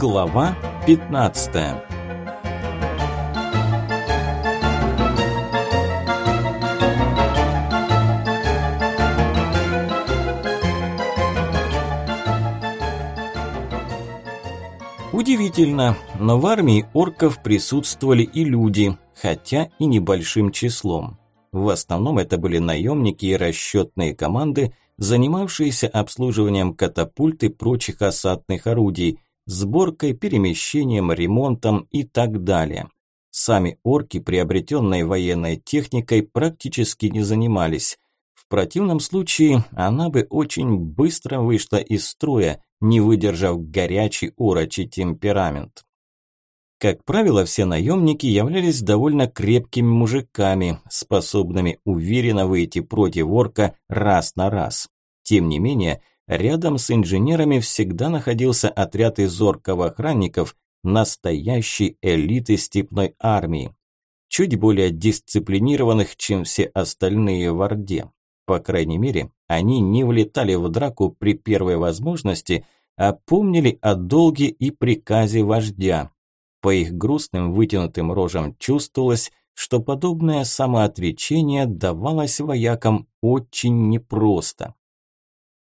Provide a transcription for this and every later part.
Глава 15 Удивительно, но в армии орков присутствовали и люди, хотя и небольшим числом. В основном это были наемники и расчетные команды, занимавшиеся обслуживанием катапульт и прочих осадных орудий, сборкой, перемещением, ремонтом и так далее. Сами орки, приобретенной военной техникой, практически не занимались. В противном случае она бы очень быстро вышла из строя, не выдержав горячий орочий темперамент. Как правило, все наемники являлись довольно крепкими мужиками, способными уверенно выйти против орка раз на раз. Тем не менее, рядом с инженерами всегда находился отряд из орков-охранников, настоящей элиты степной армии, чуть более дисциплинированных, чем все остальные в Орде. По крайней мере, они не влетали в драку при первой возможности, а помнили о долге и приказе вождя, по их грустным вытянутым рожам чувствовалось, что подобное самоотречение давалось воякам очень непросто.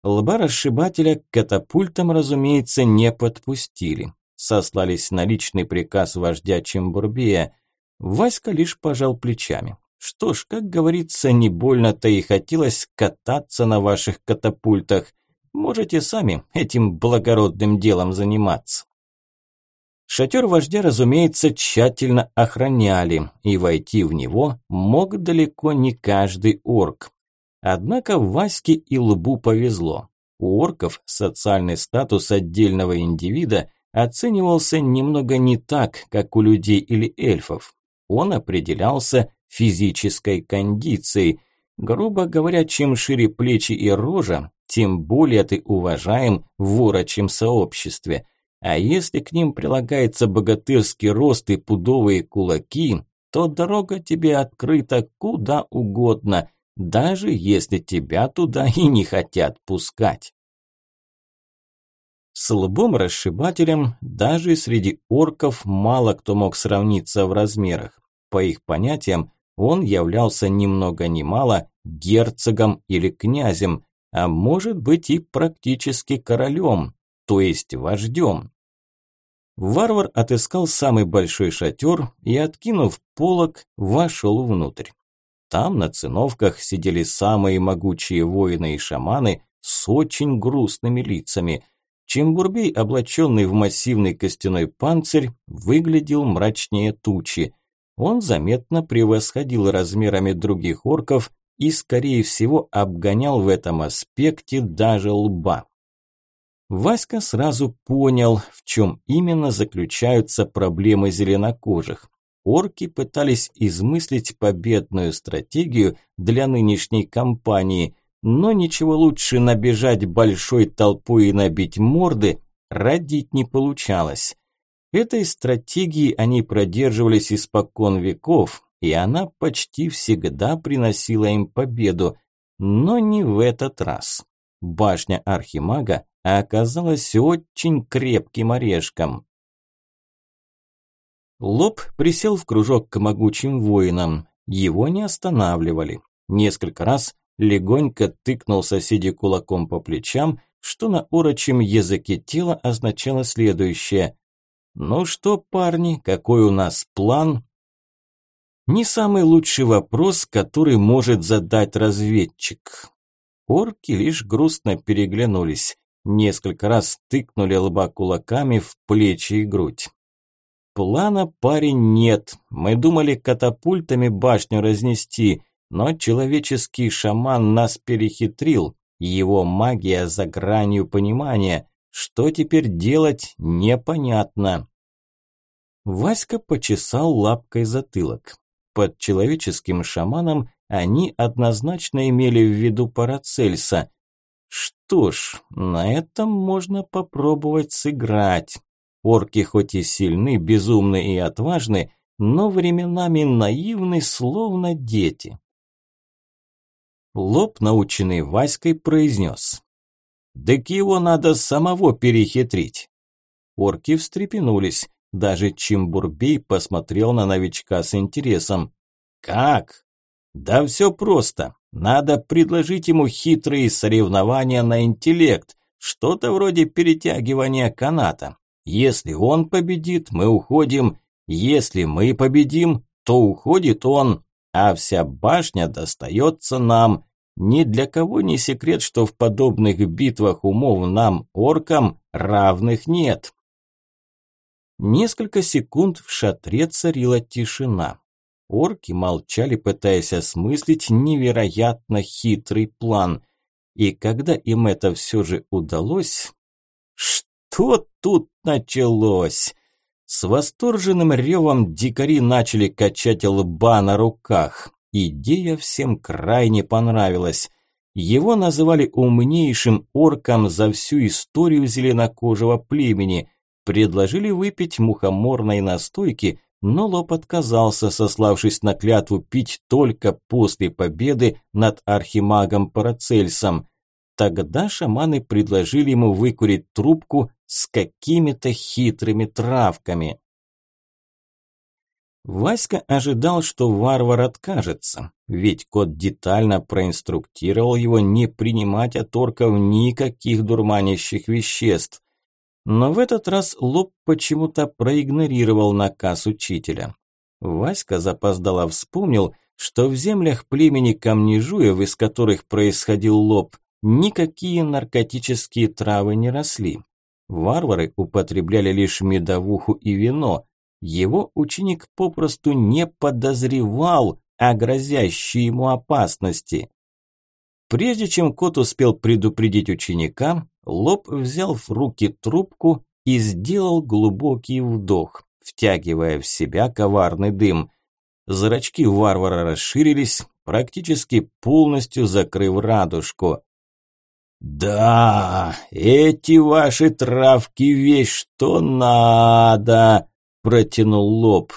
Лба расшибателя к катапультам, разумеется, не подпустили. Сослались на личный приказ вождя Чембурбея. Васька лишь пожал плечами. Что ж, как говорится, не больно-то и хотелось кататься на ваших катапультах. Можете сами этим благородным делом заниматься. Шатер вождя, разумеется, тщательно охраняли, и войти в него мог далеко не каждый орк. Однако Ваське и Лбу повезло. У орков социальный статус отдельного индивида оценивался немного не так, как у людей или эльфов. Он определялся физической кондицией. Грубо говоря, чем шире плечи и рожа, тем более ты уважаем в орочем сообществе – а если к ним прилагается богатырский рост и пудовые кулаки, то дорога тебе открыта куда угодно, даже если тебя туда и не хотят пускать. С лбом-расшибателем даже среди орков мало кто мог сравниться в размерах. По их понятиям, он являлся ни много ни мало герцогом или князем, а может быть и практически королем, то есть вождем. Варвар отыскал самый большой шатер и, откинув полог, вошел внутрь. Там на циновках сидели самые могучие воины и шаманы с очень грустными лицами. Чембурбей, облаченный в массивный костяной панцирь, выглядел мрачнее тучи. Он заметно превосходил размерами других орков и, скорее всего, обгонял в этом аспекте даже лба. Васька сразу понял, в чем именно заключаются проблемы зеленокожих. Орки пытались измыслить победную стратегию для нынешней кампании, но ничего лучше набежать большой толпой и набить морды родить не получалось. Этой стратегии они продерживались испокон веков, и она почти всегда приносила им победу, но не в этот раз. Башня Архимага оказалась очень крепким орешком. Лоб присел в кружок к могучим воинам. Его не останавливали. Несколько раз легонько тыкнул соседи кулаком по плечам, что на урочем языке тела означало следующее. «Ну что, парни, какой у нас план?» Не самый лучший вопрос, который может задать разведчик. Орки лишь грустно переглянулись. Несколько раз тыкнули лба кулаками в плечи и грудь. Плана, парень, нет. Мы думали катапультами башню разнести, но человеческий шаман нас перехитрил. Его магия за гранью понимания. Что теперь делать, непонятно. Васька почесал лапкой затылок. Под человеческим шаманом они однозначно имели в виду Парацельса. Что ж, на этом можно попробовать сыграть. Орки хоть и сильны, безумны и отважны, но временами наивны, словно дети. Лоб, наученный Васькой, произнес. «Так его надо самого перехитрить». Орки встрепенулись. Даже Чимбурбей посмотрел на новичка с интересом. «Как?» «Да все просто. Надо предложить ему хитрые соревнования на интеллект, что-то вроде перетягивания каната. Если он победит, мы уходим. Если мы победим, то уходит он, а вся башня достается нам. Ни для кого не секрет, что в подобных битвах умов нам, оркам, равных нет. Несколько секунд в шатре царила тишина. Орки молчали, пытаясь осмыслить невероятно хитрый план. И когда им это все же удалось... Что тут началось? С восторженным ревом дикари начали качать лба на руках. Идея всем крайне понравилась. Его называли умнейшим орком за всю историю зеленокожего племени. Предложили выпить мухоморной настойки, но Лоб отказался, сославшись на клятву пить только после победы над архимагом Парацельсом. Тогда шаманы предложили ему выкурить трубку с какими-то хитрыми травками. Васька ожидал, что варвар откажется, ведь кот детально проинструктировал его не принимать от орков никаких дурманящих веществ. Но в этот раз Лоб почему-то проигнорировал наказ учителя. Васька запоздало вспомнил, что в землях племени Камнежуев, из которых происходил Лоб, никакие наркотические травы не росли. Варвары употребляли лишь медовуху и вино. Его ученик попросту не подозревал о грозящей ему опасности. Прежде чем кот успел предупредить ученика, Лоб взял в руки трубку и сделал глубокий вдох, втягивая в себя коварный дым. Зрачки варвара расширились, практически полностью закрыв радужку. «Да, эти ваши травки вещь что надо!» – протянул лоб.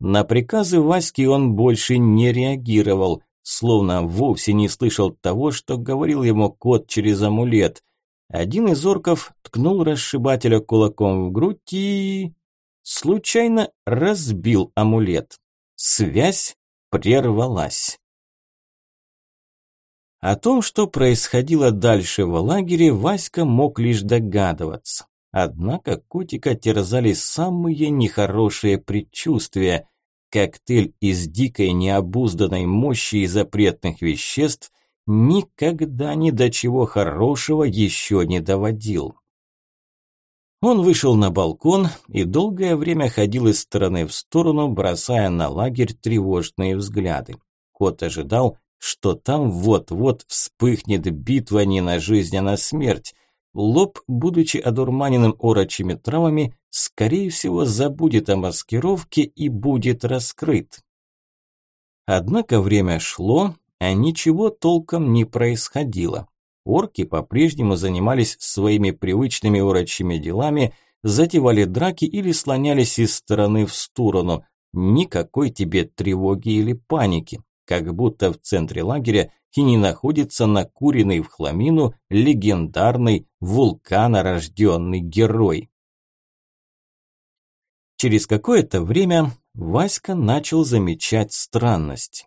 На приказы Васьки он больше не реагировал, словно вовсе не слышал того, что говорил ему кот через амулет. Один из орков ткнул расшибателя кулаком в грудь и... случайно разбил амулет. Связь прервалась. О том, что происходило дальше в лагере, Васька мог лишь догадываться. Однако котика терзали самые нехорошие предчувствия. Коктейль из дикой необузданной мощи и запретных веществ никогда ни до чего хорошего еще не доводил. Он вышел на балкон и долгое время ходил из стороны в сторону, бросая на лагерь тревожные взгляды. Кот ожидал, что там вот-вот вспыхнет битва не на жизнь, а на смерть. Лоб, будучи одурманенным орочими травами, скорее всего забудет о маскировке и будет раскрыт. Однако время шло, а ничего толком не происходило. Орки по-прежнему занимались своими привычными орочими делами, затевали драки или слонялись из стороны в сторону. Никакой тебе тревоги или паники как будто в центре лагеря и не находится накуренный в хламину легендарный вулканорожденный герой. Через какое-то время Васька начал замечать странность.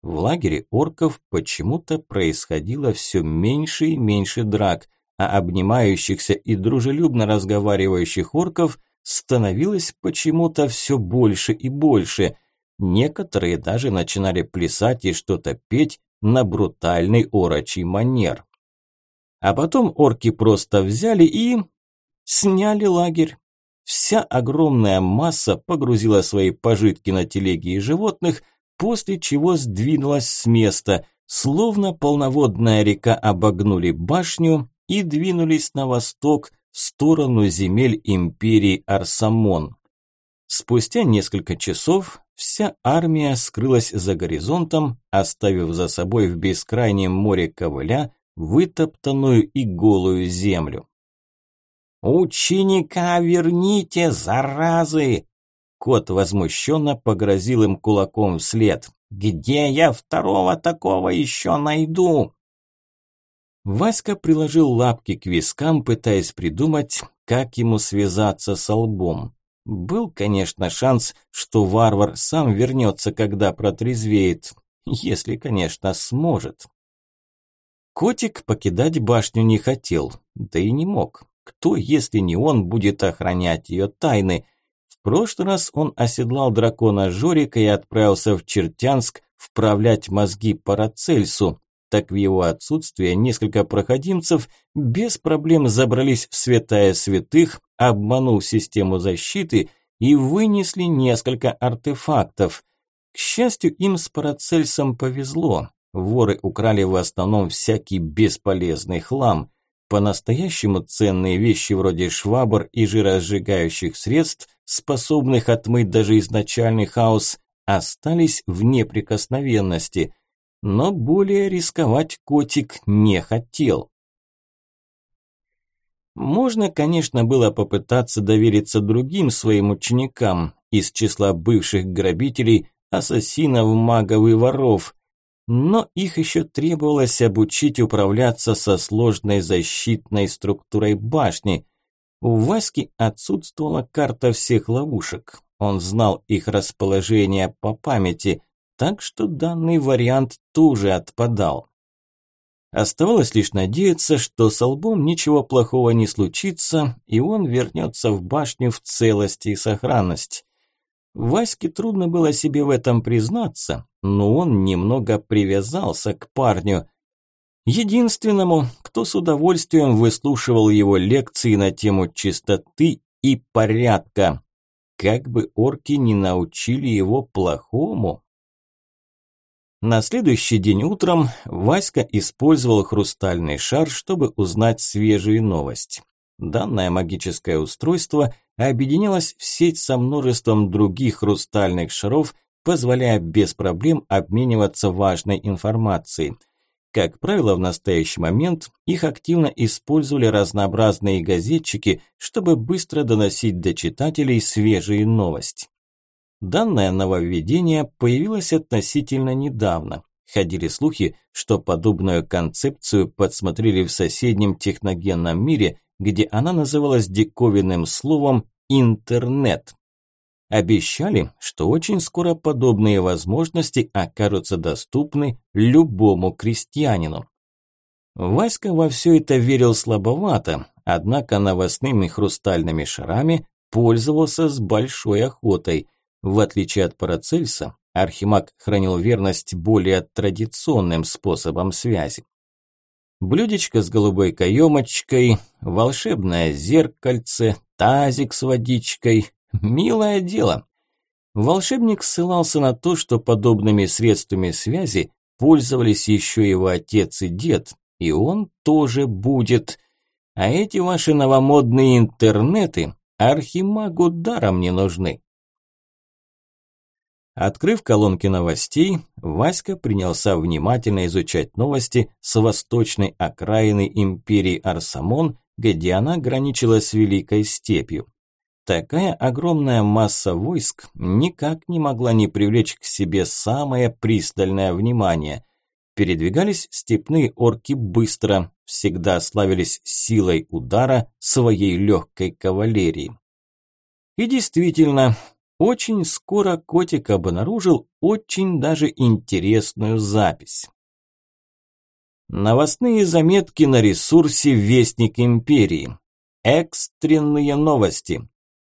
В лагере орков почему-то происходило все меньше и меньше драк, а обнимающихся и дружелюбно разговаривающих орков становилось почему-то все больше и больше – Некоторые даже начинали плясать и что-то петь на брутальный орочий манер. А потом орки просто взяли и... сняли лагерь. Вся огромная масса погрузила свои пожитки на телеги и животных, после чего сдвинулась с места, словно полноводная река обогнули башню и двинулись на восток в сторону земель империи Арсамон. Спустя несколько часов вся армия скрылась за горизонтом, оставив за собой в бескрайнем море ковыля вытоптанную и голую землю. «Ученика верните, заразы!» Кот возмущенно погрозил им кулаком вслед. «Где я второго такого еще найду?» Васька приложил лапки к вискам, пытаясь придумать, как ему связаться с лбом. Был, конечно, шанс, что варвар сам вернется, когда протрезвеет, если, конечно, сможет. Котик покидать башню не хотел, да и не мог. Кто, если не он, будет охранять ее тайны? В прошлый раз он оседлал дракона Жорика и отправился в Чертянск вправлять мозги Парацельсу. Так в его отсутствие несколько проходимцев без проблем забрались в святая святых, обманув систему защиты и вынесли несколько артефактов. К счастью, им с Парацельсом повезло. Воры украли в основном всякий бесполезный хлам. По-настоящему ценные вещи вроде швабр и жиросжигающих средств, способных отмыть даже изначальный хаос, остались в неприкосновенности. Но более рисковать котик не хотел. Можно, конечно, было попытаться довериться другим своим ученикам из числа бывших грабителей, ассасинов, магов и воров, но их еще требовалось обучить управляться со сложной защитной структурой башни. У Васьки отсутствовала карта всех ловушек. Он знал их расположение по памяти, так что данный вариант тоже отпадал. Оставалось лишь надеяться, что с Албом ничего плохого не случится, и он вернется в башню в целости и сохранности. Ваське трудно было себе в этом признаться, но он немного привязался к парню. Единственному, кто с удовольствием выслушивал его лекции на тему чистоты и порядка. Как бы орки не научили его плохому. На следующий день утром Васька использовал хрустальный шар, чтобы узнать свежие новости. Данное магическое устройство объединялось в сеть со множеством других хрустальных шаров, позволяя без проблем обмениваться важной информацией. Как правило, в настоящий момент их активно использовали разнообразные газетчики, чтобы быстро доносить до читателей свежие новости. Данное нововведение появилось относительно недавно. Ходили слухи, что подобную концепцию подсмотрели в соседнем техногенном мире, где она называлась диковинным словом «интернет». Обещали, что очень скоро подобные возможности окажутся доступны любому крестьянину. Васька во все это верил слабовато, однако новостными хрустальными шарами пользовался с большой охотой. В отличие от Парацельса, Архимаг хранил верность более традиционным способам связи. Блюдечко с голубой каемочкой, волшебное зеркальце, тазик с водичкой. Милое дело. Волшебник ссылался на то, что подобными средствами связи пользовались еще его отец и дед, и он тоже будет. А эти ваши новомодные интернеты архимагу даром не нужны. Открыв колонки новостей, Васька принялся внимательно изучать новости с восточной окраины империи Арсамон, где она граничила с Великой Степью. Такая огромная масса войск никак не могла не привлечь к себе самое пристальное внимание. Передвигались степные орки быстро, всегда славились силой удара своей легкой кавалерии. И действительно, очень скоро котик обнаружил очень даже интересную запись. Новостные заметки на ресурсе Вестник Империи. Экстренные новости.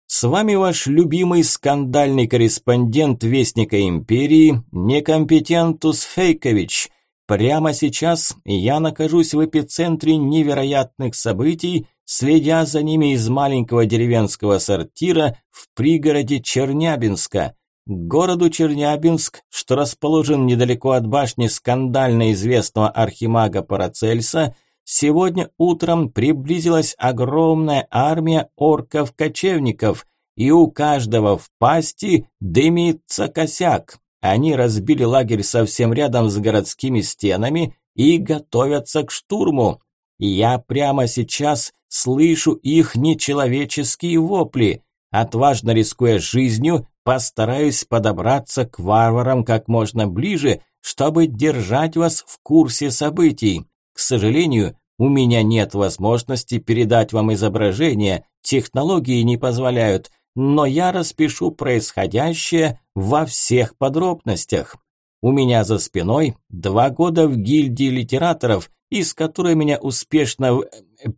С вами ваш любимый скандальный корреспондент Вестника Империи Некомпетентус Фейкович. Прямо сейчас я нахожусь в эпицентре невероятных событий следя за ними из маленького деревенского сортира в пригороде Чернябинска. К городу Чернябинск, что расположен недалеко от башни скандально известного архимага Парацельса, сегодня утром приблизилась огромная армия орков-кочевников, и у каждого в пасти дымится косяк. Они разбили лагерь совсем рядом с городскими стенами и готовятся к штурму. Я прямо сейчас слышу их нечеловеческие вопли. Отважно рискуя жизнью, постараюсь подобраться к варварам как можно ближе, чтобы держать вас в курсе событий. К сожалению, у меня нет возможности передать вам изображение, технологии не позволяют, но я распишу происходящее во всех подробностях. У меня за спиной два года в гильдии литераторов, из которой меня успешно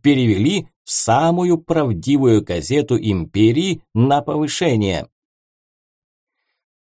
перевели в самую правдивую газету империи на повышение.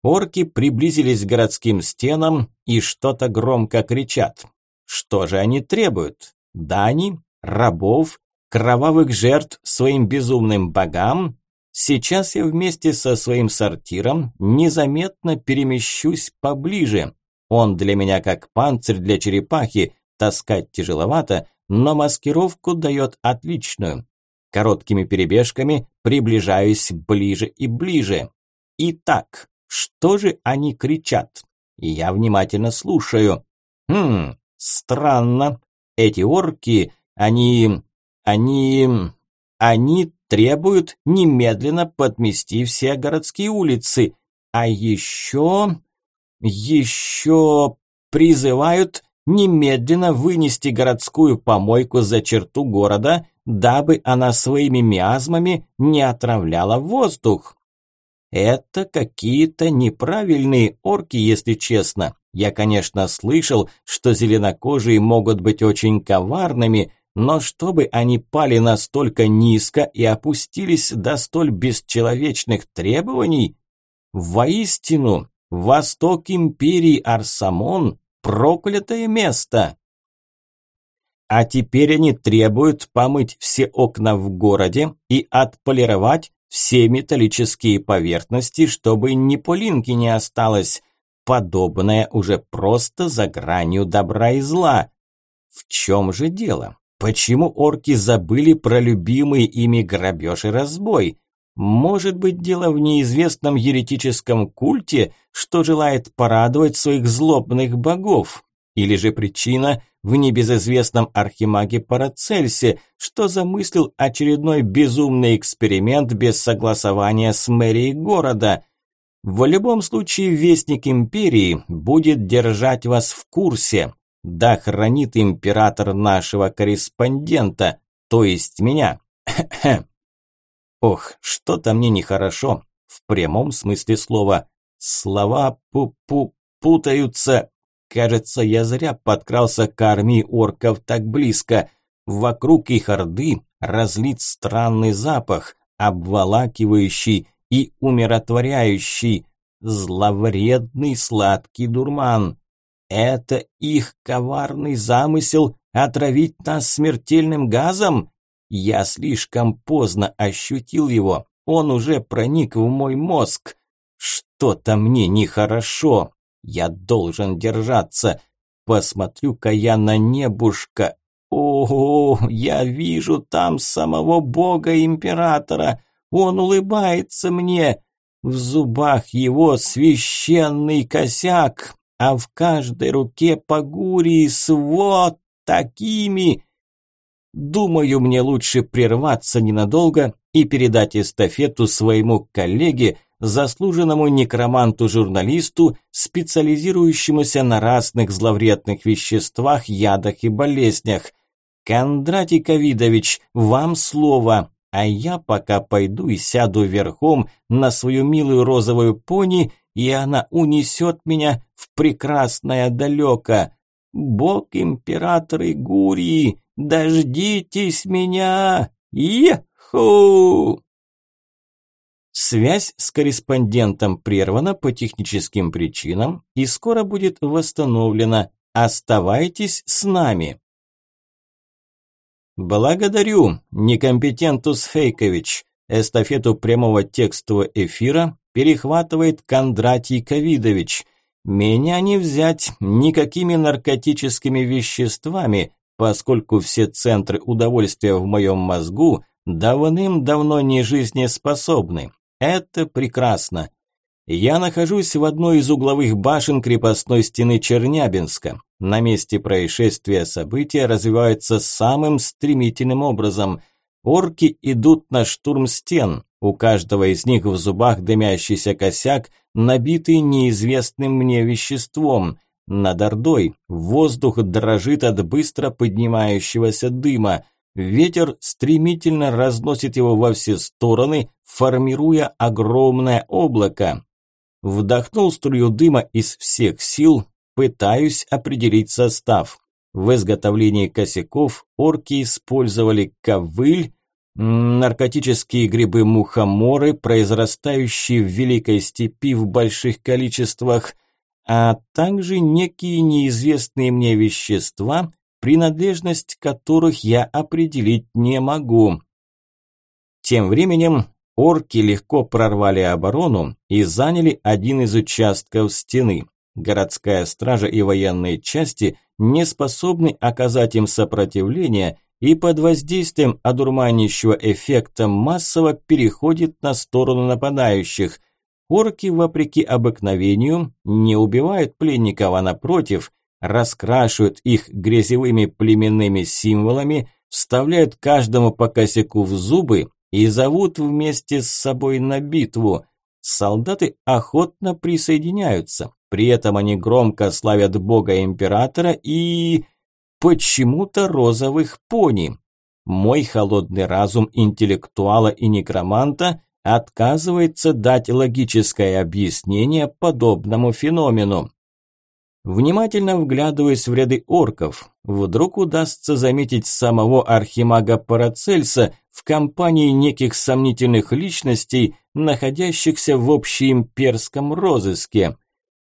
Орки приблизились к городским стенам и что-то громко кричат. Что же они требуют? Дани? Рабов? Кровавых жертв своим безумным богам? Сейчас я вместе со своим сортиром незаметно перемещусь поближе. Он для меня как панцирь для черепахи, таскать тяжеловато, но маскировку дает отличную. Короткими перебежками приближаюсь ближе и ближе. Итак, что же они кричат? Я внимательно слушаю. Хм, странно. Эти орки, они... они... они требуют немедленно подмести все городские улицы. А еще... еще... призывают немедленно вынести городскую помойку за черту города, дабы она своими миазмами не отравляла воздух. Это какие-то неправильные орки, если честно. Я, конечно, слышал, что зеленокожие могут быть очень коварными, но чтобы они пали настолько низко и опустились до столь бесчеловечных требований, воистину, восток империи Арсамон – проклятое место. А теперь они требуют помыть все окна в городе и отполировать все металлические поверхности, чтобы ни пылинки не осталось. Подобное уже просто за гранью добра и зла. В чем же дело? Почему орки забыли про любимый ими грабеж и разбой? Может быть, дело в неизвестном еретическом культе, что желает порадовать своих злобных богов? Или же причина в небезызвестном архимаге Парацельсе, что замыслил очередной безумный эксперимент без согласования с мэрией города. В любом случае, Вестник Империи будет держать вас в курсе. Да хранит император нашего корреспондента, то есть меня. Ох, что-то мне нехорошо, в прямом смысле слова. Слова пу-пу путаются, Кажется, я зря подкрался к армии орков так близко. Вокруг их орды разлит странный запах, обволакивающий и умиротворяющий, зловредный сладкий дурман. Это их коварный замысел отравить нас смертельным газом? Я слишком поздно ощутил его, он уже проник в мой мозг. Что-то мне нехорошо. Я должен держаться. Посмотрю-ка я на небушка. Ого, я вижу там самого бога-императора. Он улыбается мне. В зубах его священный косяк, а в каждой руке погурии с вот такими. Думаю, мне лучше прерваться ненадолго и передать эстафету своему коллеге, заслуженному некроманту-журналисту, специализирующемуся на разных зловредных веществах, ядах и болезнях. Кондратий Ковидович, вам слово, а я пока пойду и сяду верхом на свою милую розовую пони, и она унесет меня в прекрасное далеко. Бог император Игурии, дождитесь меня! Еху! Связь с корреспондентом прервана по техническим причинам и скоро будет восстановлена. Оставайтесь с нами. Благодарю, некомпетентус Фейкович. Эстафету прямого текстового эфира перехватывает Кондратий Ковидович. Меня не взять никакими наркотическими веществами, поскольку все центры удовольствия в моем мозгу давным-давно не жизнеспособны. Это прекрасно. Я нахожусь в одной из угловых башен крепостной стены Чернябинска. На месте происшествия события развиваются самым стремительным образом. Орки идут на штурм стен. У каждого из них в зубах дымящийся косяк, набитый неизвестным мне веществом. Над Ордой воздух дрожит от быстро поднимающегося дыма. ветер стремительно разносит его во все стороны, формируя огромное облако. Вдохнул струю дыма из всех сил, пытаюсь определить состав. В изготовлении косяков орки использовали ковыль, наркотические грибы-мухоморы, произрастающие в Великой Степи в больших количествах, а также некие неизвестные мне вещества, принадлежность которых я определить не могу. Тем временем орки легко прорвали оборону и заняли один из участков стены. Городская стража и военные части не способны оказать им сопротивление и под воздействием одурманящего эффекта массово переходит на сторону нападающих. Орки, вопреки обыкновению, не убивают пленников, а напротив, раскрашивают их грязевыми племенными символами, вставляют каждому по косяку в зубы и зовут вместе с собой на битву. Солдаты охотно присоединяются, при этом они громко славят бога императора и... почему-то розовых пони. Мой холодный разум интеллектуала и некроманта отказывается дать логическое объяснение подобному феномену. Внимательно вглядываясь в ряды орков, вдруг удастся заметить самого архимага Парацельса в компании неких сомнительных личностей, находящихся в общеимперском розыске.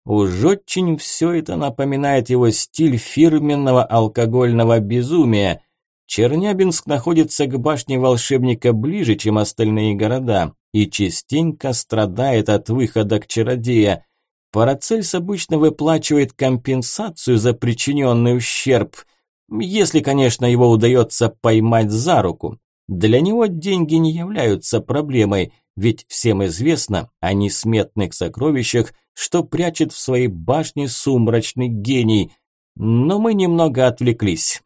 Уж очень все это напоминает его стиль фирменного алкогольного безумия. Чернябинск находится к башне волшебника ближе, чем остальные города, и частенько страдает от выхода к чародея. Парацельс обычно выплачивает компенсацию за причиненный ущерб, если, конечно, его удается поймать за руку. Для него деньги не являются проблемой, ведь всем известно о несметных сокровищах, что прячет в своей башне сумрачный гений. Но мы немного отвлеклись.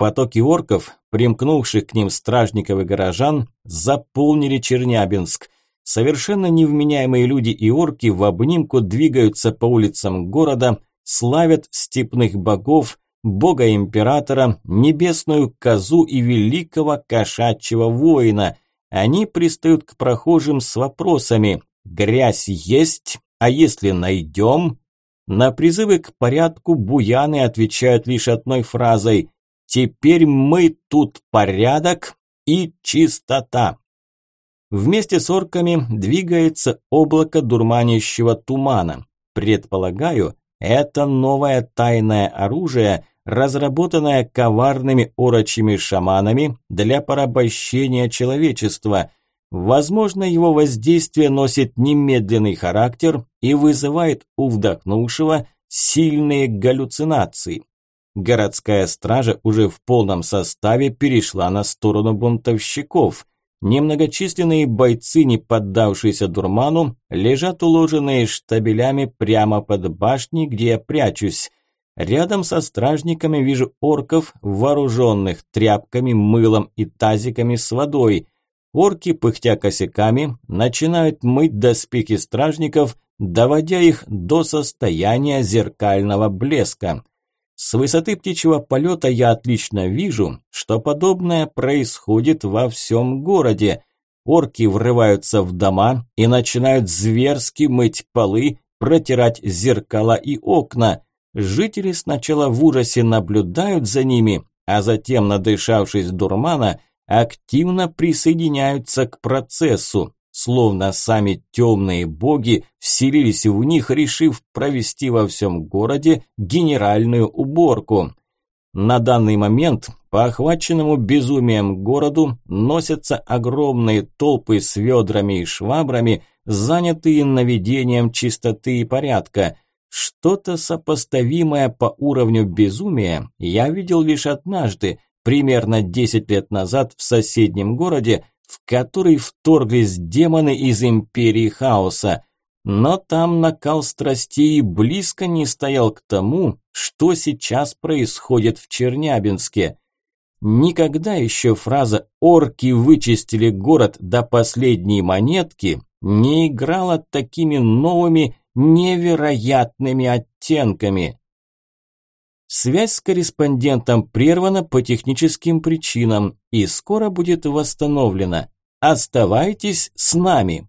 Потоки орков, примкнувших к ним стражников и горожан, заполнили Чернябинск. Совершенно невменяемые люди и орки в обнимку двигаются по улицам города, славят степных богов, бога-императора, небесную козу и великого кошачьего воина. Они пристают к прохожим с вопросами «Грязь есть? А если найдем?» На призывы к порядку буяны отвечают лишь одной фразой «Теперь мы тут порядок и чистота». Вместе с орками двигается облако дурманящего тумана. Предполагаю, это новое тайное оружие, разработанное коварными орочими шаманами для порабощения человечества. Возможно, его воздействие носит немедленный характер и вызывает у вдохнувшего сильные галлюцинации. Городская стража уже в полном составе перешла на сторону бунтовщиков. Немногочисленные бойцы, не поддавшиеся дурману, лежат уложенные штабелями прямо под башней, где я прячусь. Рядом со стражниками вижу орков, вооруженных тряпками, мылом и тазиками с водой. Орки, пыхтя косяками, начинают мыть доспехи стражников, доводя их до состояния зеркального блеска. С высоты птичьего полета я отлично вижу, что подобное происходит во всем городе. Орки врываются в дома и начинают зверски мыть полы, протирать зеркала и окна. Жители сначала в ужасе наблюдают за ними, а затем, надышавшись дурмана, активно присоединяются к процессу, словно сами темные боги вселились в них, решив провести во всем городе генеральную уборку. На данный момент по охваченному безумием городу носятся огромные толпы с ведрами и швабрами, занятые наведением чистоты и порядка – что-то сопоставимое по уровню безумия я видел лишь однажды, примерно 10 лет назад в соседнем городе, в который вторглись демоны из Империи Хаоса. Но там накал страстей близко не стоял к тому, что сейчас происходит в Чернябинске. Никогда еще фраза «орки вычистили город до последней монетки» не играла такими новыми невероятными оттенками. Связь с корреспондентом прервана по техническим причинам и скоро будет восстановлена. Оставайтесь с нами.